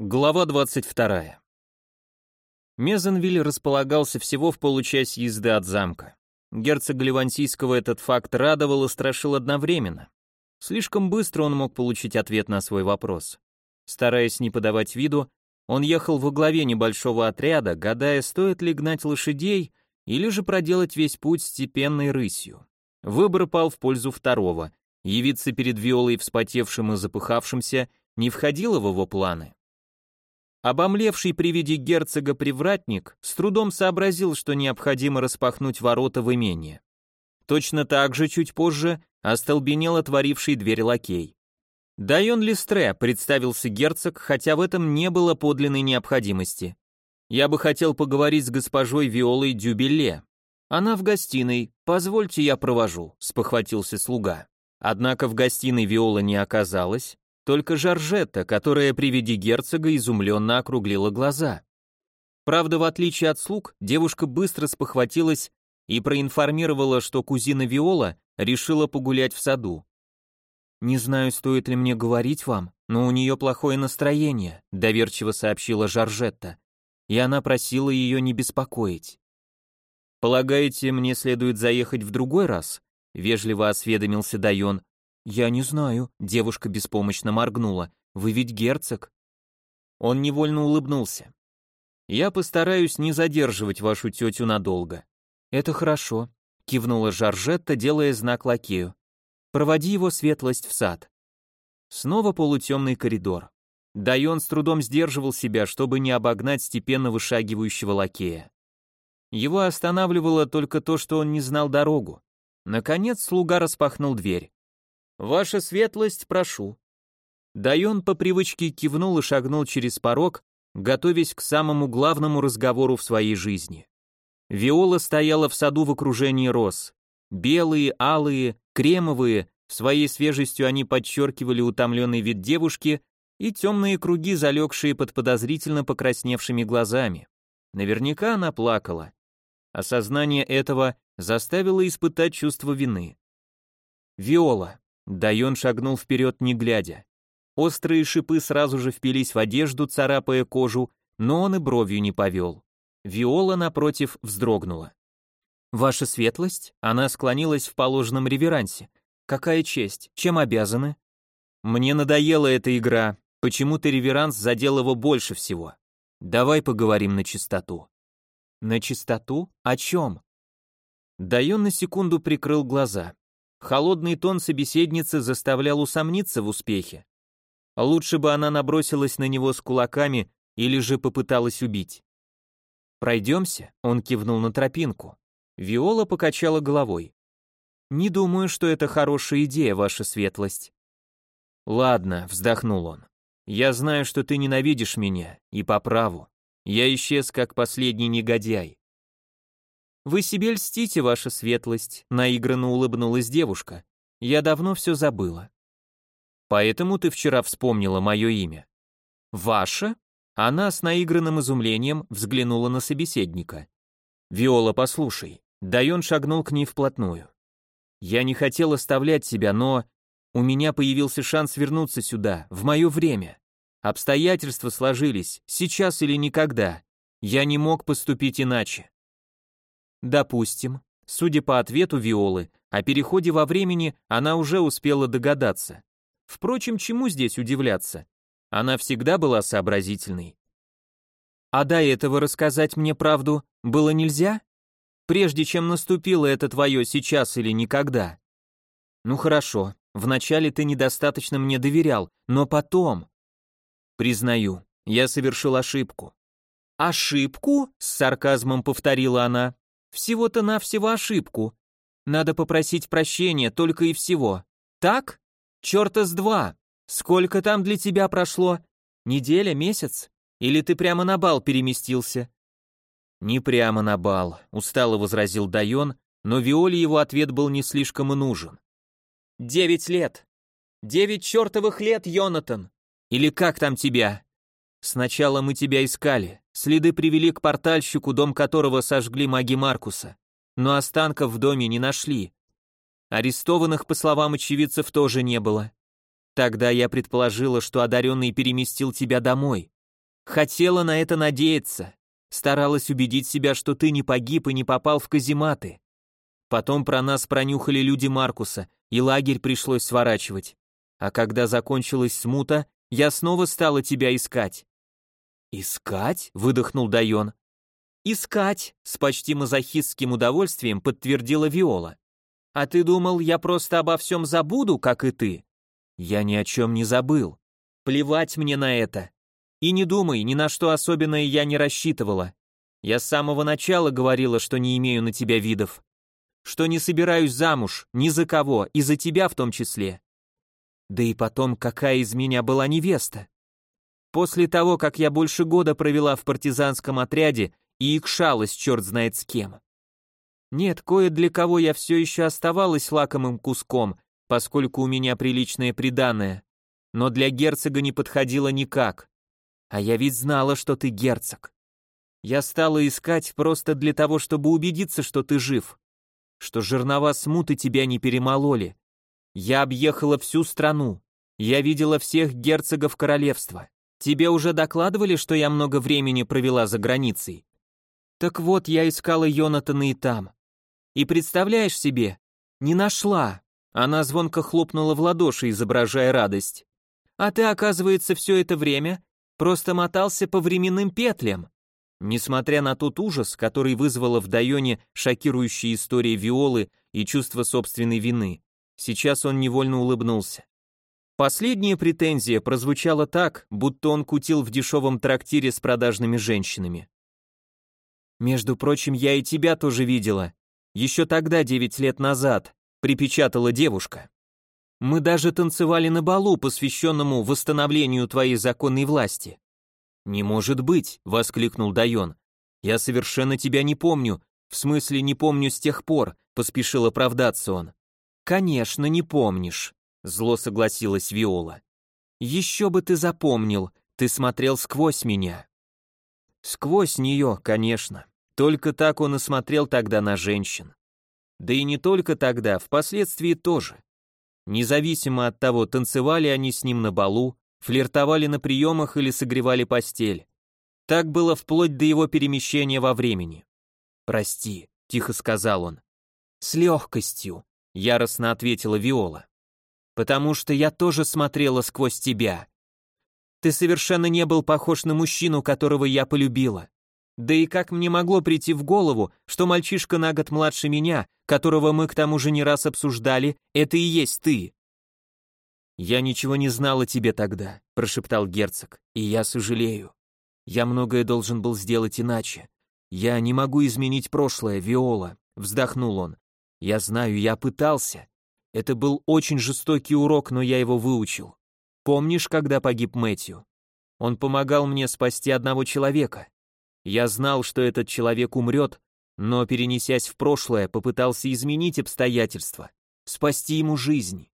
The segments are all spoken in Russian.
Глава 22. Мезенвиль располагался всего в получасе езды от замка. Герцога Ливансийского этот факт радовал и страшил одновременно. Слишком быстро он мог получить ответ на свой вопрос. Стараясь не подавать виду, он ехал во главе небольшого отряда, гадая, стоит ли гнать лошадей или же проделать весь путь степенной рысью. Выбор пал в пользу второго. Явиться перед Виолой вспотевшим и запыхавшимся не входило в его планы. Обомлевший при виде герцога привратник с трудом сообразил, что необходимо распахнуть ворота в имение. Точно так же чуть позже остолбенел отворивший дверь лакей. Дайон Листре представился герцог, хотя в этом не было подлинной необходимости. Я бы хотел поговорить с госпожой Виолой Дюбеле. Она в гостиной, позвольте я провожу, спохватился слуга. Однако в гостиной Виола не оказалась, только Жоржетта, которая при виде герцога изумленно округлила глаза. Правда, в отличие от слуг, девушка быстро спохватилась и проинформировала, что кузина Виола решила погулять в саду. «Не знаю, стоит ли мне говорить вам, но у нее плохое настроение», доверчиво сообщила Жоржетта, и она просила ее не беспокоить. «Полагаете, мне следует заехать в другой раз?» вежливо осведомился Дайон, «Я не знаю», — девушка беспомощно моргнула. «Вы ведь герцог?» Он невольно улыбнулся. «Я постараюсь не задерживать вашу тетю надолго». «Это хорошо», — кивнула Жоржетта, делая знак лакею. «Проводи его светлость в сад». Снова полутемный коридор. Дайон с трудом сдерживал себя, чтобы не обогнать степенно вышагивающего лакея. Его останавливало только то, что он не знал дорогу. Наконец слуга распахнул дверь. «Ваша светлость, прошу». Дайон по привычке кивнул и шагнул через порог, готовясь к самому главному разговору в своей жизни. Виола стояла в саду в окружении роз. Белые, алые, кремовые, своей свежестью они подчеркивали утомленный вид девушки и темные круги, залегшие под подозрительно покрасневшими глазами. Наверняка она плакала. Осознание этого заставило испытать чувство вины. Виола. Дайон шагнул вперед, не глядя. Острые шипы сразу же впились в одежду, царапая кожу, но он и бровью не повел. Виола, напротив, вздрогнула. «Ваша светлость?» Она склонилась в положенном реверансе. «Какая честь? Чем обязаны?» «Мне надоела эта игра. Почему-то реверанс задел его больше всего. Давай поговорим на чистоту». «На чистоту? О чем?» Дайон на секунду прикрыл глаза. Холодный тон собеседницы заставлял усомниться в успехе. Лучше бы она набросилась на него с кулаками или же попыталась убить. «Пройдемся?» — он кивнул на тропинку. Виола покачала головой. «Не думаю, что это хорошая идея, ваша светлость». «Ладно», — вздохнул он. «Я знаю, что ты ненавидишь меня, и по праву. Я исчез, как последний негодяй. «Вы себе льстите, ваша светлость», — наигранно улыбнулась девушка. «Я давно все забыла». «Поэтому ты вчера вспомнила мое имя». «Ваше?» Она с наигранным изумлением взглянула на собеседника. «Виола, послушай». Дайон шагнул к ней вплотную. «Я не хотел оставлять тебя, но у меня появился шанс вернуться сюда, в мое время. Обстоятельства сложились, сейчас или никогда. Я не мог поступить иначе. Допустим. Судя по ответу Виолы, о переходе во времени она уже успела догадаться. Впрочем, чему здесь удивляться? Она всегда была сообразительной. А до этого рассказать мне правду было нельзя? Прежде чем наступило это твое сейчас или никогда? Ну хорошо, вначале ты недостаточно мне доверял, но потом... Признаю, я совершил ошибку. «Ошибку?» — с сарказмом повторила она. Всего-то навсего ошибку. Надо попросить прощения только и всего. Так? Чёрта с два. Сколько там для тебя прошло? Неделя, месяц? Или ты прямо на бал переместился? Не прямо на бал, устало возразил Дайон, но Виоле его ответ был не слишком и нужен. Девять лет. Девять чертовых лет, Йонатан. Или как там тебя? Сначала мы тебя искали. Следы привели к портальщику, дом которого сожгли маги Маркуса. Но останков в доме не нашли. Арестованных, по словам очевидцев, тоже не было. Тогда я предположила, что одаренный переместил тебя домой. Хотела на это надеяться. Старалась убедить себя, что ты не погиб и не попал в казематы. Потом про нас пронюхали люди Маркуса, и лагерь пришлось сворачивать. А когда закончилась смута, я снова стала тебя искать». «Искать?» — выдохнул Дайон. «Искать», — с почти мазохистским удовольствием подтвердила Виола. «А ты думал, я просто обо всем забуду, как и ты?» «Я ни о чем не забыл. Плевать мне на это. И не думай, ни на что особенное я не рассчитывала. Я с самого начала говорила, что не имею на тебя видов. Что не собираюсь замуж, ни за кого, и за тебя в том числе. Да и потом, какая из меня была невеста? После того, как я больше года провела в партизанском отряде и икшалась черт знает с кем. Нет, кое для кого я все еще оставалась лакомым куском, поскольку у меня приличное приданое, но для герцога не подходило никак. А я ведь знала, что ты герцог. Я стала искать просто для того, чтобы убедиться, что ты жив, что жернова смуты тебя не перемололи, я объехала всю страну. Я видела всех герцогов королевства. Тебе уже докладывали, что я много времени провела за границей? Так вот, я искала Йонатана и там. И представляешь себе, не нашла. Она звонко хлопнула в ладоши, изображая радость. А ты, оказывается, все это время просто мотался по временным петлям. Несмотря на тот ужас, который вызвала в Дайоне шокирующая история Виолы и чувство собственной вины, Сейчас он невольно улыбнулся. Последняя претензия прозвучала так, будто он кутил в дешевом трактире с продажными женщинами. «Между прочим, я и тебя тоже видела. Еще тогда, девять лет назад», — припечатала девушка. «Мы даже танцевали на балу, посвященному восстановлению твоей законной власти». «Не может быть», — воскликнул Дайон. «Я совершенно тебя не помню, в смысле не помню с тех пор», — поспешил оправдаться он. «Конечно, не помнишь», — зло согласилась Виола. «Еще бы ты запомнил, ты смотрел сквозь меня». Сквозь нее, конечно. Только так он и смотрел тогда на женщин. Да и не только тогда, впоследствии тоже. Независимо от того, танцевали они с ним на балу, флиртовали на приемах или согревали постель. Так было вплоть до его перемещения во времени. «Прости», — тихо сказал он. «С легкостью», яростно ответила Виола. Потому что я тоже смотрела сквозь тебя. Ты совершенно не был похож на мужчину, которого я полюбила. Да и как мне могло прийти в голову, что мальчишка на год младше меня, которого мы к тому же не раз обсуждали, это и есть ты? Я ничего не знал о тебе тогда, прошептал герцог, и я сожалею. Я многое должен был сделать иначе. Я не могу изменить прошлое, Виола, вздохнул он. Я знаю, я пытался. Это был очень жестокий урок, но я его выучил. Помнишь, когда погиб Мэтью? Он помогал мне спасти одного человека. Я знал, что этот человек умрет, но, перенесясь в прошлое, попытался изменить обстоятельства, спасти ему жизнь.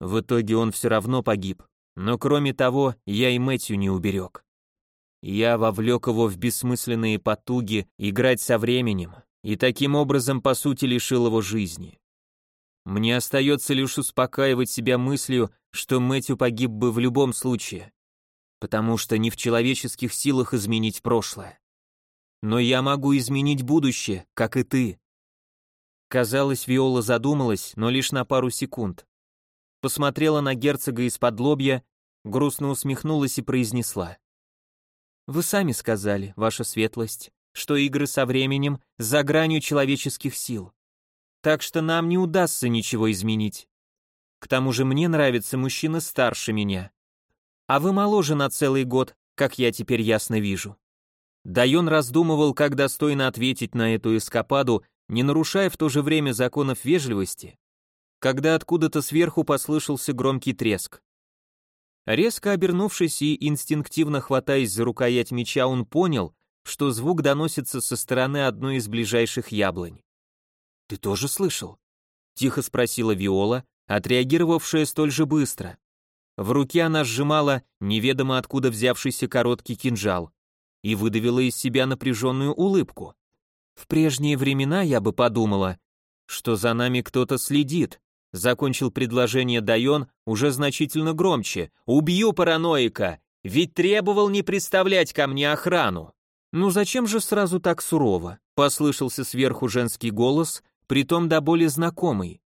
В итоге он все равно погиб, но кроме того, я и Мэтью не уберег. Я вовлек его в бессмысленные потуги играть со временем, и таким образом, по сути, лишил его жизни. Мне остается лишь успокаивать себя мыслью, что Мэтью погиб бы в любом случае, потому что не в человеческих силах изменить прошлое. Но я могу изменить будущее, как и ты. Казалось, Виола задумалась, но лишь на пару секунд. Посмотрела на герцога из-под лобья, грустно усмехнулась и произнесла. «Вы сами сказали, ваша светлость что игры со временем за гранью человеческих сил. Так что нам не удастся ничего изменить. К тому же мне нравится мужчина старше меня. А вы моложе на целый год, как я теперь ясно вижу. Дайон раздумывал, как достойно ответить на эту эскападу, не нарушая в то же время законов вежливости, когда откуда-то сверху послышался громкий треск. Резко обернувшись и инстинктивно хватаясь за рукоять меча, он понял, что звук доносится со стороны одной из ближайших яблонь. «Ты тоже слышал?» — тихо спросила Виола, отреагировавшая столь же быстро. В руке она сжимала неведомо откуда взявшийся короткий кинжал и выдавила из себя напряженную улыбку. В прежние времена я бы подумала, что за нами кто-то следит, закончил предложение Дайон уже значительно громче. «Убью параноика!» Ведь требовал не представлять ко мне охрану. Ну зачем же сразу так сурово? Послышался сверху женский голос, притом до боли знакомый.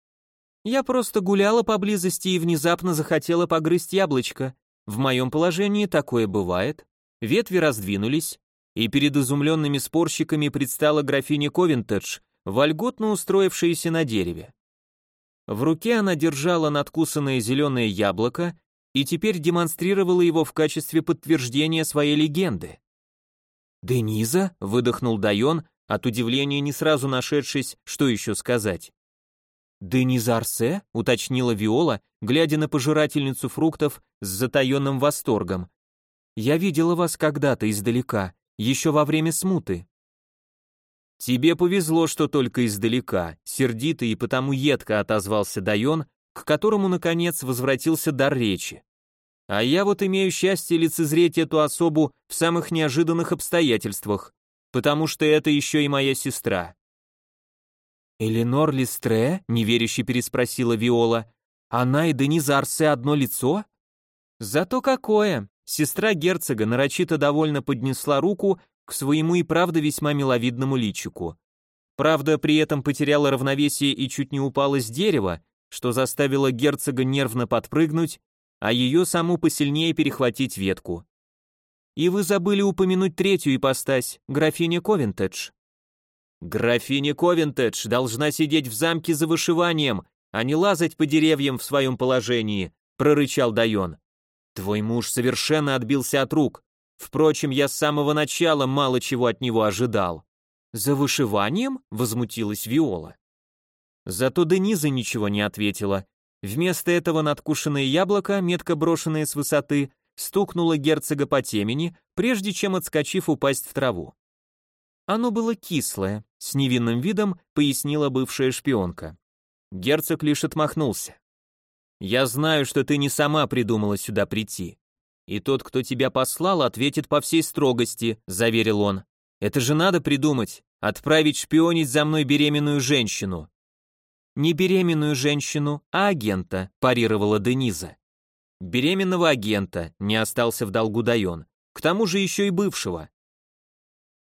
Я просто гуляла поблизости и внезапно захотела погрызть яблочко. В моем положении такое бывает. Ветви раздвинулись, и перед изумленными спорщиками предстала графиня Ковентедж, вольготно устроившаяся на дереве. В руке она держала надкусанное зеленое яблоко и теперь демонстрировала его в качестве подтверждения своей легенды. «Дениза?» — выдохнул Дайон, от удивления не сразу нашедшись, что еще сказать. «Дениза Арсе?» — уточнила Виола, глядя на пожирательницу фруктов с затаенным восторгом. «Я видела вас когда-то издалека, еще во время смуты». «Тебе повезло, что только издалека», — сердито и потому едко отозвался Дайон, к которому, наконец, возвратился дар речи. «А я вот имею счастье лицезреть эту особу в самых неожиданных обстоятельствах, потому что это еще и моя сестра». «Эленор Листре?» — неверяще переспросила Виола. «Она и Дениза одно лицо?» «Зато какое!» Сестра герцога нарочито довольно поднесла руку к своему и правда весьма миловидному личику. Правда, при этом потеряла равновесие и чуть не упала с дерева, что заставило герцога нервно подпрыгнуть, а ее саму посильнее перехватить ветку. И вы забыли упомянуть третью ипостась, графиня Ковентедж. Графиня Ковентедж должна сидеть в замке за вышиванием, а не лазать по деревьям в своем положении, прорычал Дайон. Твой муж совершенно отбился от рук. Впрочем, я с самого начала мало чего от него ожидал. За вышиванием? возмутилась Виола. Зато Дениза ничего не ответила. Вместо этого надкушенное яблоко, метко брошенное с высоты, стукнуло герцога по темени, прежде чем отскочив упасть в траву. Оно было кислое, с невинным видом пояснила бывшая шпионка. Герцог лишь отмахнулся. «Я знаю, что ты не сама придумала сюда прийти. И тот, кто тебя послал, ответит по всей строгости», — заверил он. «Это же надо придумать, отправить шпионить за мной беременную женщину». «Не беременную женщину, а агента», — парировала Дениза. «Беременного агента», — не остался в долгу Дайон. «К тому же еще и бывшего».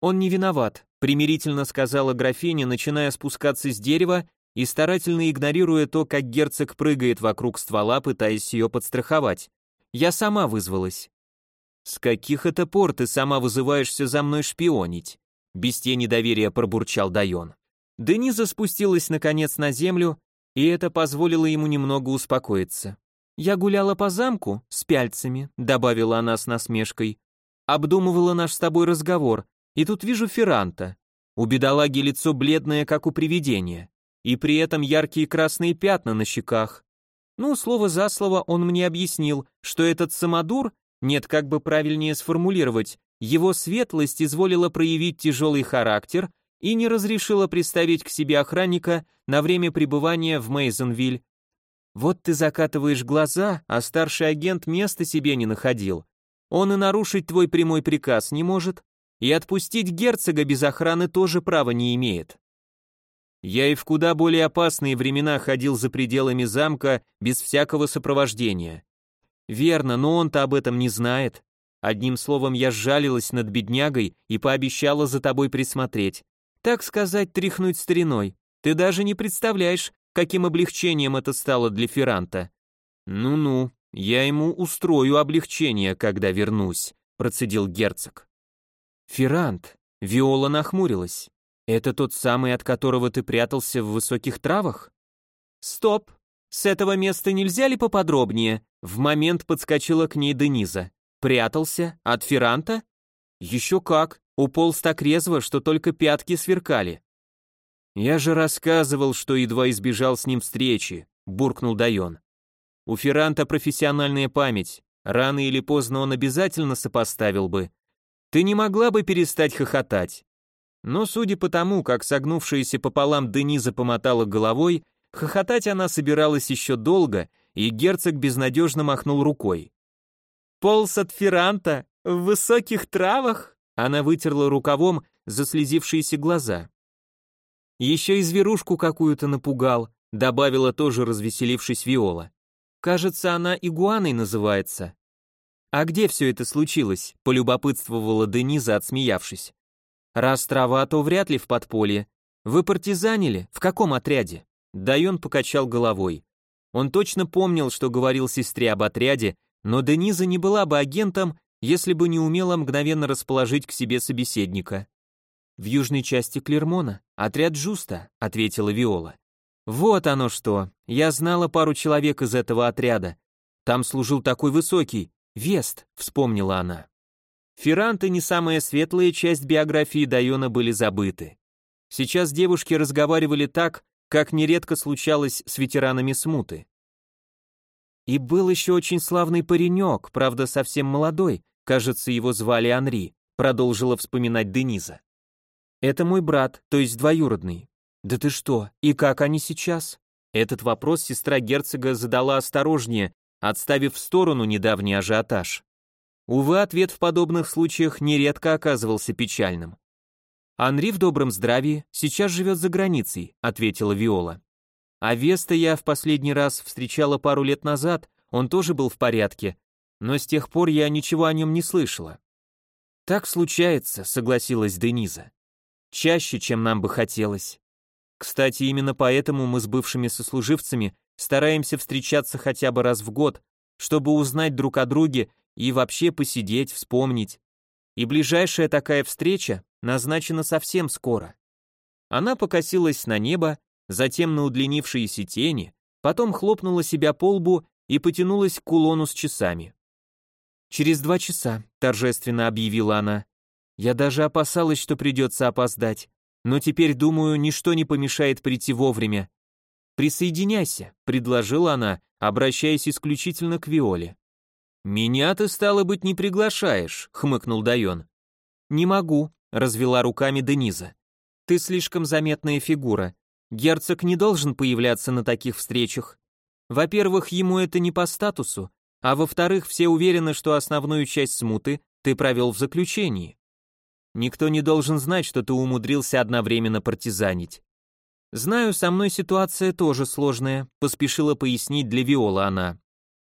«Он не виноват», — примирительно сказала графиня, начиная спускаться с дерева и старательно игнорируя то, как герцог прыгает вокруг ствола, пытаясь ее подстраховать. Я сама вызвалась. С каких это пор ты сама вызываешься за мной шпионить? Без тени доверия пробурчал Дайон. Дениза спустилась наконец на землю, и это позволило ему немного успокоиться. «Я гуляла по замку с пяльцами», — добавила она с насмешкой. «Обдумывала наш с тобой разговор, и тут вижу Ферранта. У бедолаги лицо бледное, как у привидения, и при этом яркие красные пятна на щеках. Ну, слово за слово он мне объяснил, что этот самодур, нет, как бы правильнее сформулировать, его светлость изволила проявить тяжелый характер и не разрешила приставить к себе охранника на время пребывания в Мейзенвиль. Вот ты закатываешь глаза, а старший агент места себе не находил. Он и нарушить твой прямой приказ не может, и отпустить герцога без охраны тоже права не имеет. Я и в куда более опасные времена ходил за пределами замка без всякого сопровождения. Верно, но он-то об этом не знает. Одним словом, я сжалилась над беднягой и пообещала за тобой присмотреть. Так сказать, тряхнуть стариной. Ты даже не представляешь, каким облегчением это стало для Ферранта. Ну-ну, я ему устрою облегчение, когда вернусь, процедил герцог. Феррант, Виола нахмурилась. Это тот самый, от которого ты прятался в высоких травах? Стоп! С этого места нельзя ли поподробнее? В момент подскочила к ней Дениза. Прятался? От Ферранта? Еще как! Уполз так резво, что только пятки сверкали. Я же рассказывал, что едва избежал с ним встречи, буркнул Дайон. У Ферранта профессиональная память. Рано или поздно он обязательно сопоставил бы. Ты не могла бы перестать хохотать? Но судя по тому, как согнувшаяся пополам Дениза помотала головой, хохотать она собиралась еще долго, и герцог безнадежно махнул рукой. «Полз от Ферранта в высоких травах?» Она вытерла рукавом заслезившиеся глаза. «Еще и зверушку какую-то напугал», добавила тоже развеселившись Виола. «Кажется, она игуаной называется». «А где все это случилось?» — полюбопытствовала Дениза, отсмеявшись. «Раз трава, то вряд ли в подполье. Вы партизанили? В каком отряде?» Дайон покачал головой. Он точно помнил, что говорил сестре об отряде, но Дениза не была бы агентом, если бы не умела мгновенно расположить к себе собеседника. «В южной части Клермона, отряд Жуста», — ответила Виола. «Вот оно что, я знала пару человек из этого отряда. Там служил такой высокий, Вест», — вспомнила она. Ферранты не самая светлая часть биографии Дайона были забыты. Сейчас девушки разговаривали так, как нередко случалось с ветеранами смуты. И был еще очень славный паренек, правда совсем молодой, кажется, его звали Анри, продолжила вспоминать Дениза. Это мой брат, то есть двоюродный. Да ты что, и как они сейчас? Этот вопрос сестра герцога задала осторожнее, отставив в сторону недавний ажиотаж. Увы, ответ в подобных случаях нередко оказывался печальным. «Анри в добром здравии, сейчас живет за границей», — ответила Виола. А Веста я в последний раз встречала пару лет назад, он тоже был в порядке, но с тех пор я ничего о нем не слышала. Так случается, согласилась Дениза. Чаще, чем нам бы хотелось. Кстати, именно поэтому мы с бывшими сослуживцами стараемся встречаться хотя бы раз в год, чтобы узнать друг о друге и вообще посидеть, вспомнить. И ближайшая такая встреча назначена совсем скоро. Она покосилась на небо, затем на удлинившиеся тени, потом хлопнула себя по лбу и потянулась к кулону с часами. «Через два часа», — торжественно объявила она. «Я даже опасалась, что придется опоздать, но теперь, думаю, ничто не помешает прийти вовремя. «Присоединяйся», — предложила она, обращаясь исключительно к Виоле. «Меня ты, стало быть, не приглашаешь», — хмыкнул Дайон. «Не могу», — развела руками Дениза. «Ты слишком заметная фигура. Герцог не должен появляться на таких встречах. Во-первых, ему это не по статусу, а во-вторых, все уверены, что основную часть смуты ты провел в заключении. Никто не должен знать, что ты умудрился одновременно партизанить. Знаю, со мной ситуация тоже сложная, поспешила пояснить для Виола она.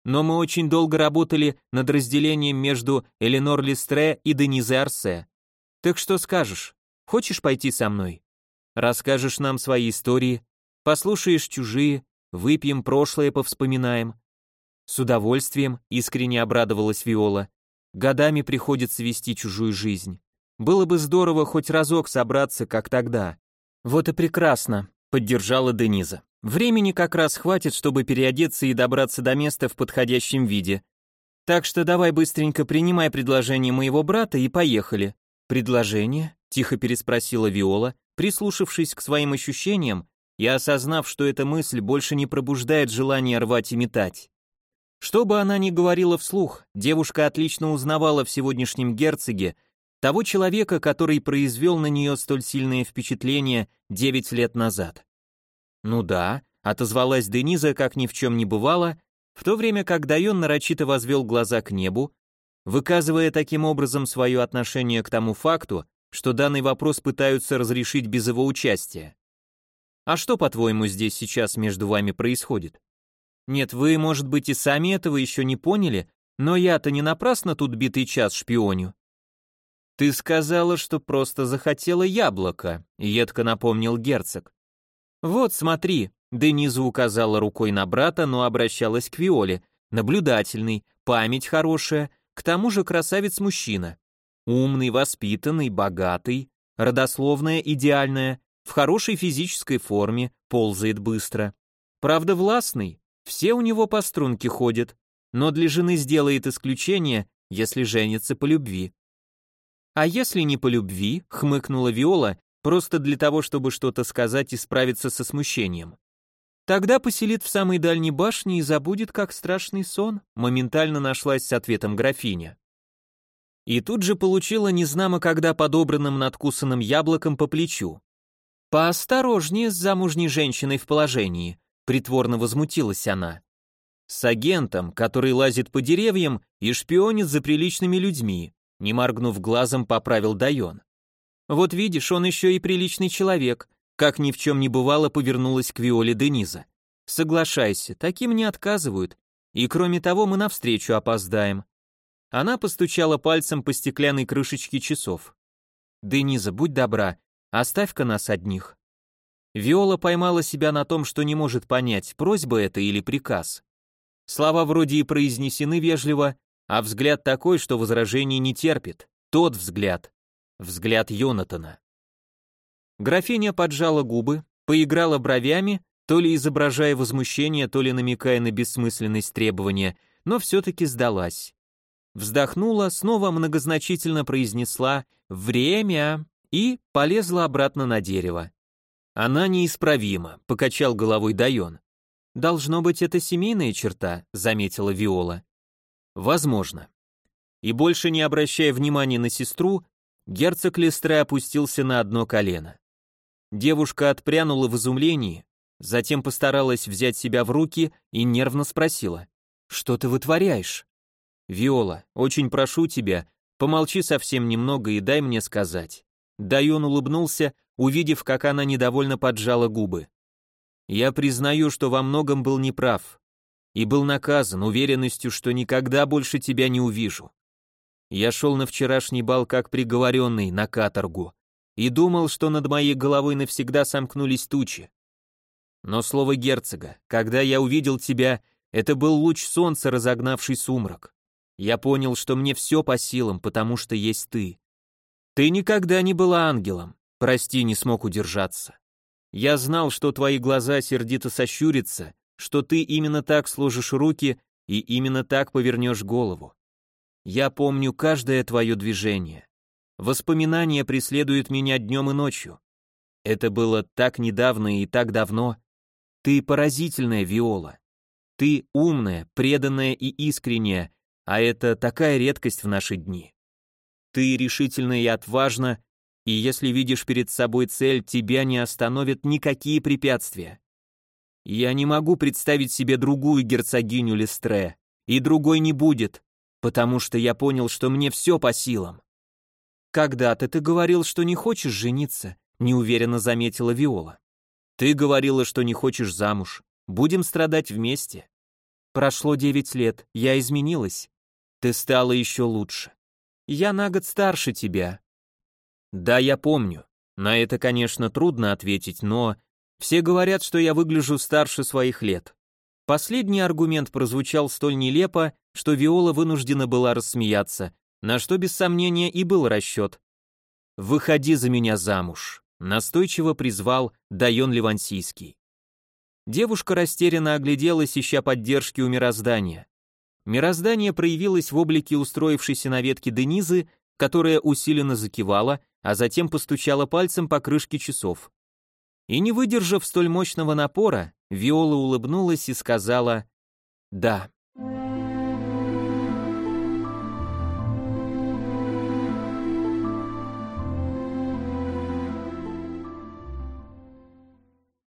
Но мы очень долго работали над разделением между Эленор Листре и Денизе Арсе. Так что скажешь? Хочешь пойти со мной? Расскажешь нам свои истории, послушаешь чужие, выпьем прошлое, повспоминаем. С удовольствием, искренне обрадовалась Виола. Годами приходится вести чужую жизнь. Было бы здорово хоть разок собраться, как тогда. Вот и прекрасно, поддержала Дениза. Времени как раз хватит, чтобы переодеться и добраться до места в подходящем виде. Так что давай быстренько принимай предложение моего брата и поехали. Предложение? Тихо переспросила Виола, Прислушавшись к своим ощущениям, и осознав, что эта мысль больше не пробуждает желание рвать и метать. Что бы она ни говорила вслух, девушка отлично узнавала в сегодняшнем герцоге того человека, который произвел на нее столь сильное впечатление девять лет назад. «Ну да», — отозвалась Дениза, как ни в чем не бывало, в то время как Дайон нарочито возвел глаза к небу, выказывая таким образом свое отношение к тому факту, что данный вопрос пытаются разрешить без его участия. А что, по-твоему, здесь сейчас между вами происходит? Нет, вы, может быть, и сами этого еще не поняли, но я-то не напрасно тут битый час шпионю. Ты сказала, что просто захотела яблоко, едко напомнил герцог. Вот, смотри, Дениза указала рукой на брата, но обращалась к Виоле. Наблюдательный, память хорошая, к тому же красавец-мужчина. Умный, воспитанный, богатый, родословная идеальная, в хорошей физической форме, ползает быстро. Правда, властный, все у него по струнке ходят, но для жены сделает исключение, если женится по любви. А если не по любви, хмыкнула Виола, просто для того, чтобы что-то сказать и справиться со смущением. Тогда поселит в самой дальней башне и забудет, как страшный сон, моментально нашлась с ответом графиня. И тут же получила незнамо когда подобранным надкусанным яблоком по плечу. «Поосторожнее с замужней женщиной в положении», — притворно возмутилась она. «С агентом, который лазит по деревьям и шпионит за приличными людьми», не моргнув глазом, поправил Дайон. «Вот видишь, он еще и приличный человек», как ни в чем не бывало, повернулась к Виоле Дениза. «Соглашайся, таким не отказывают, и кроме того мы навстречу опоздаем. Она постучала пальцем по стеклянной крышечке часов. «Дениза, будь добра, оставь-ка нас одних». Виола поймала себя на том, что не может понять, просьба это или приказ. Слова вроде и произнесены вежливо, а взгляд такой, что возражений не терпит. Тот взгляд. Взгляд Йонатана. Графиня поджала губы, поиграла бровями, то ли изображая возмущение, то ли намекая на бессмысленность требования, но все-таки сдалась. Вздохнула, снова многозначительно произнесла «Время!» и полезла обратно на дерево. «Она неисправима», — покачал головой Дайон. «Должно быть, это семейная черта», — заметила Виола. «Возможно». И больше не обращая внимания на сестру, герцог Лестре опустился на одно колено. Девушка отпрянула в изумлении, затем постаралась взять себя в руки и нервно спросила, «Что ты вытворяешь?» «Виола, очень прошу тебя, помолчи совсем немного и дай мне сказать». Дайон улыбнулся, увидев, как она недовольно поджала губы. «Я признаю, что во многом был неправ и был наказан уверенностью, что никогда больше тебя не увижу. Я шел на вчерашний бал как приговоренный на каторгу и думал, что над моей головой навсегда сомкнулись тучи. Но слово герцога, когда я увидел тебя, это был луч солнца, разогнавший сумрак. Я понял, что мне все по силам, потому что есть ты. Ты никогда не была ангелом. Прости, не смог удержаться. Я знал, что твои глаза сердито сощурятся, что ты именно так сложишь руки и именно так повернешь голову. Я помню каждое твое движение. Воспоминания преследуют меня днем и ночью. Это было так недавно и так давно. Ты поразительная, Виола. Ты умная, преданная и искренняя, а это такая редкость в наши дни. Ты решительна и отважна, и если видишь перед собой цель, тебя не остановят никакие препятствия. Я не могу представить себе другую герцогиню Лестре, и другой не будет, потому что я понял, что мне все по силам. Когда-то ты говорил, что не хочешь жениться, неуверенно заметила Виола. Ты говорила, что не хочешь замуж. Будем страдать вместе. Прошло девять лет, я изменилась. Ты стала еще лучше. Я на год старше тебя. Да, я помню. На это, конечно, трудно ответить, но все говорят, что я выгляжу старше своих лет. Последний аргумент прозвучал столь нелепо, что Виола вынуждена была рассмеяться, на что без сомнения и был расчет. «Выходи за меня замуж», — настойчиво призвал Дайон Ливансийский. Девушка растерянно огляделась, ища поддержки у мироздания. Мироздание проявилось в облике устроившейся на ветке Денизы, которая усиленно закивала, а затем постучала пальцем по крышке часов. И не выдержав столь мощного напора, Виола улыбнулась и сказала «Да».